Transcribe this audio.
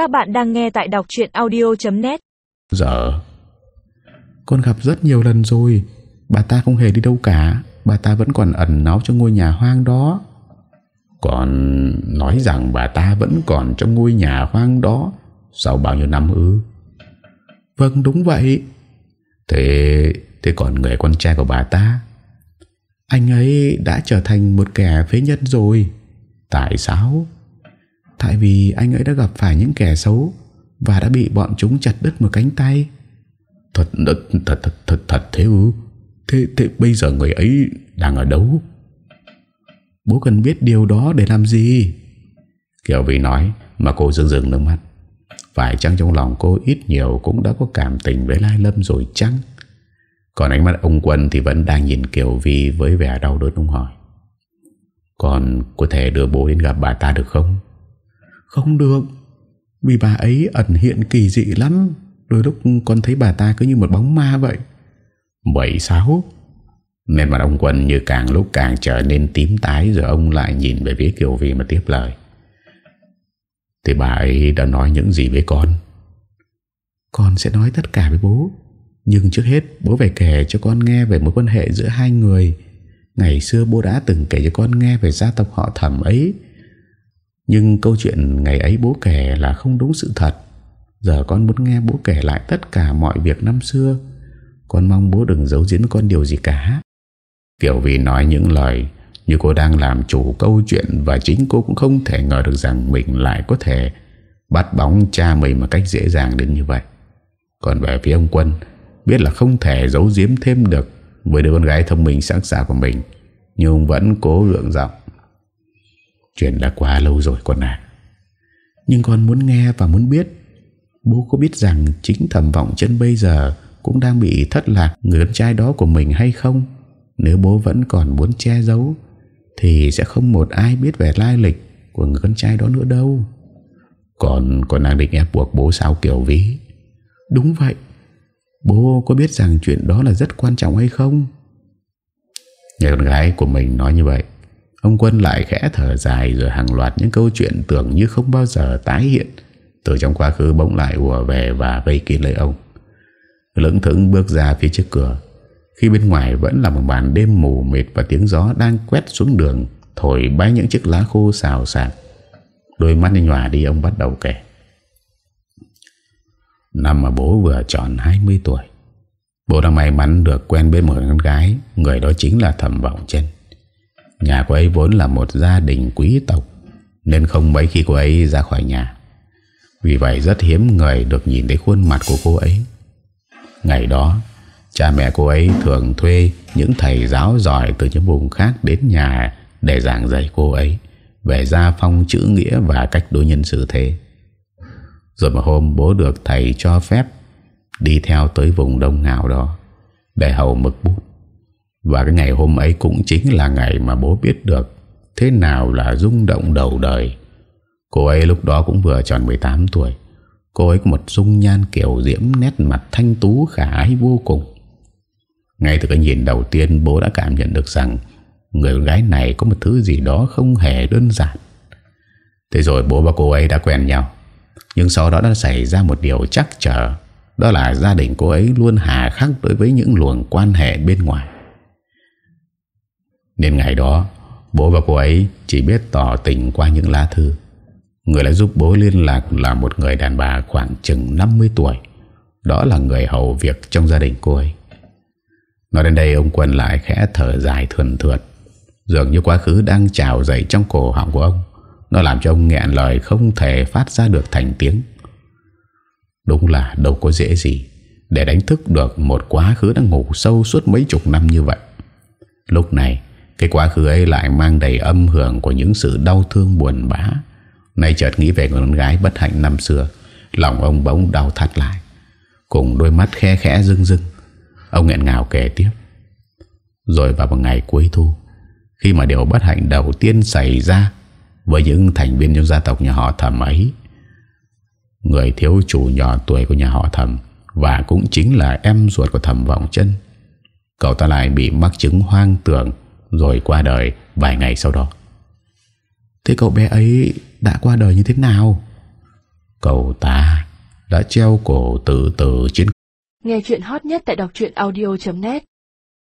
Các bạn đang nghe tại đọc chuyện audio.net Giờ dạ. Con gặp rất nhiều lần rồi. Bà ta không hề đi đâu cả. Bà ta vẫn còn ẩn náu trong ngôi nhà hoang đó. Còn nói rằng bà ta vẫn còn trong ngôi nhà hoang đó Sau bao nhiêu năm ư? Vâng đúng vậy. Thế Thế còn người con trai của bà ta? Anh ấy đã trở thành một kẻ phế nhân rồi. Tại sao? Tại vì anh ấy đã gặp phải những kẻ xấu Và đã bị bọn chúng chặt đứt một cánh tay. Thật thật thật thật thật, thật thế ư? Thế, thế bây giờ người ấy đang ở đâu? Bố cần biết điều đó để làm gì? Kiều Vy nói Mà cô dưng dưng nước mắt. Phải chăng trong lòng cô ít nhiều Cũng đã có cảm tình với Lai Lâm rồi chăng? Còn ánh mắt ông Quân Thì vẫn đang nhìn Kiều Vi với vẻ đau đớn ông hỏi. Còn có thể đưa bố đến gặp bà ta được không Không được. Vì bà ấy ẩn hiện kỳ dị lắm. Đôi lúc con thấy bà ta cứ như một bóng ma vậy. Vậy sao? Nên mặt ông Quân như càng lúc càng trở nên tím tái Rồi ông lại nhìn về phía Kiều Vi mà tiếp lời. Thì bà ấy đã nói những gì với con? Con sẽ nói tất cả với bố. Nhưng trước hết bố phải kể cho con nghe về mối quan hệ giữa hai người. Ngày xưa bố đã từng kể cho con nghe về gia tộc họ thẩm ấy nhưng câu chuyện ngày ấy bố kể là không đúng sự thật. Giờ con muốn nghe bố kể lại tất cả mọi việc năm xưa. Con mong bố đừng giấu giếm con điều gì cả. Kiểu vì nói những lời Như cô đang làm chủ câu chuyện Và chính cô cũng không thể ngờ được rằng Mình lại có thể Bắt bóng cha mình một cách dễ dàng đến như vậy. Còn về phía ông Quân, Biết là không thể giấu giếm thêm được Với đứa con gái thông minh, sáng xạ của mình. Nhưng vẫn cố gượng giọng. Chuyện đã quá lâu rồi con à Nhưng con muốn nghe và muốn biết Bố có biết rằng chính thẩm vọng chân bây giờ cũng đang bị thất lạc người con trai đó của mình hay không? Nếu bố vẫn còn muốn che giấu, thì sẽ không một ai biết về lai lịch của người con trai đó nữa đâu. Còn con đang định ép buộc bố sao kiểu ví? Đúng vậy. Bố có biết rằng chuyện đó là rất quan trọng hay không? Nghe con gái của mình nói như vậy Ông Quân lại khẽ thở dài Rồi hàng loạt những câu chuyện tưởng như không bao giờ tái hiện. Từ trong quá khứ bỗng lại ùa về Và vây kín lấy ông. Lưỡng thững bước ra phía trước cửa. Khi bên ngoài vẫn là một màn đêm mù mịt Và tiếng gió đang quét xuống đường, Thổi bay những chiếc lá khô xào xạc. Đôi mắt nhòa đi, ông bắt đầu kể. Năm mà bố vừa tròn 20 tuổi. Bố đã may mắn được quen bên một con gái, Người đó chính là Thẩm Vọng Chân Nhà cô ấy vốn là một gia đình quý tộc, Nên không mấy khi cô ấy ra khỏi nhà. Vì vậy rất hiếm người được nhìn thấy khuôn mặt của cô ấy. Ngày đó, Cha mẹ cô ấy thường thuê Những thầy giáo giỏi từ những vùng khác Đến nhà để giảng dạy cô ấy Về gia phong chữ nghĩa Và cách đối nhân xử thế. Rồi một hôm bố được thầy cho phép Đi theo tới vùng đông ngào đó, Để hầu mực bút. Và cái ngày hôm ấy cũng chính là ngày Mà bố biết được Thế nào là rung động đầu đời. Cô ấy lúc đó cũng vừa tròn 18 tuổi. Cô ấy có một dung nhan kiểu diễm nét mặt thanh tú, khả ái vô cùng. Ngay từ cái nhìn đầu tiên, bố đã cảm nhận được rằng Người gái này có một thứ gì đó không hề đơn giản. Thế rồi bố và cô ấy đã quen nhau. Nhưng sau đó đã xảy ra một điều chắc chờ Đó là gia đình cô ấy luôn hà khắc đối với những luồng quan hệ bên ngoài. Nên ngày đó Bố và cô ấy chỉ biết tỏ tình qua những lá thư Người đã giúp bố liên lạc là một người đàn bà khoảng chừng 50 tuổi. Đó là người hầu việc trong gia đình cô ấy. Nói đến đây ông Quân lại khẽ thở dài thuần thượt. Dường như quá khứ đang trào dậy trong cổ họng của ông. Nó làm cho ông nghẹn lời không thể phát ra được thành tiếng. Đúng là đâu có dễ gì để đánh thức được một quá khứ đang ngủ sâu suốt mấy chục năm như vậy. Lúc này, cái quá khứ ấy lại mang đầy âm hưởng của những sự đau thương buồn bã. Nay chợt nghĩ về người con gái bất hạnh năm xưa, Lòng ông bỗng đau thắt lại, Cùng đôi mắt khe khẽ rưng rưng. Ông nghẹn ngào kể tiếp. Rồi vào một ngày cuối thu, Khi mà điều bất hạnh đầu tiên xảy ra Với những thành viên trong gia tộc nhà họ thẩm ấy, Người thiếu chủ nhỏ tuổi của nhà họ thẩm Và cũng chính là em ruột của thẩm vọng chân, Cậu ta lại bị mắc chứng hoang tưởng rồi qua đời vài ngày sau đó. Thế cậu bé ấy đã qua đời như thế nào? Cậu ta đã treo cổ tự tử trên Nghe chuyện hot nhất tại đọc audio.net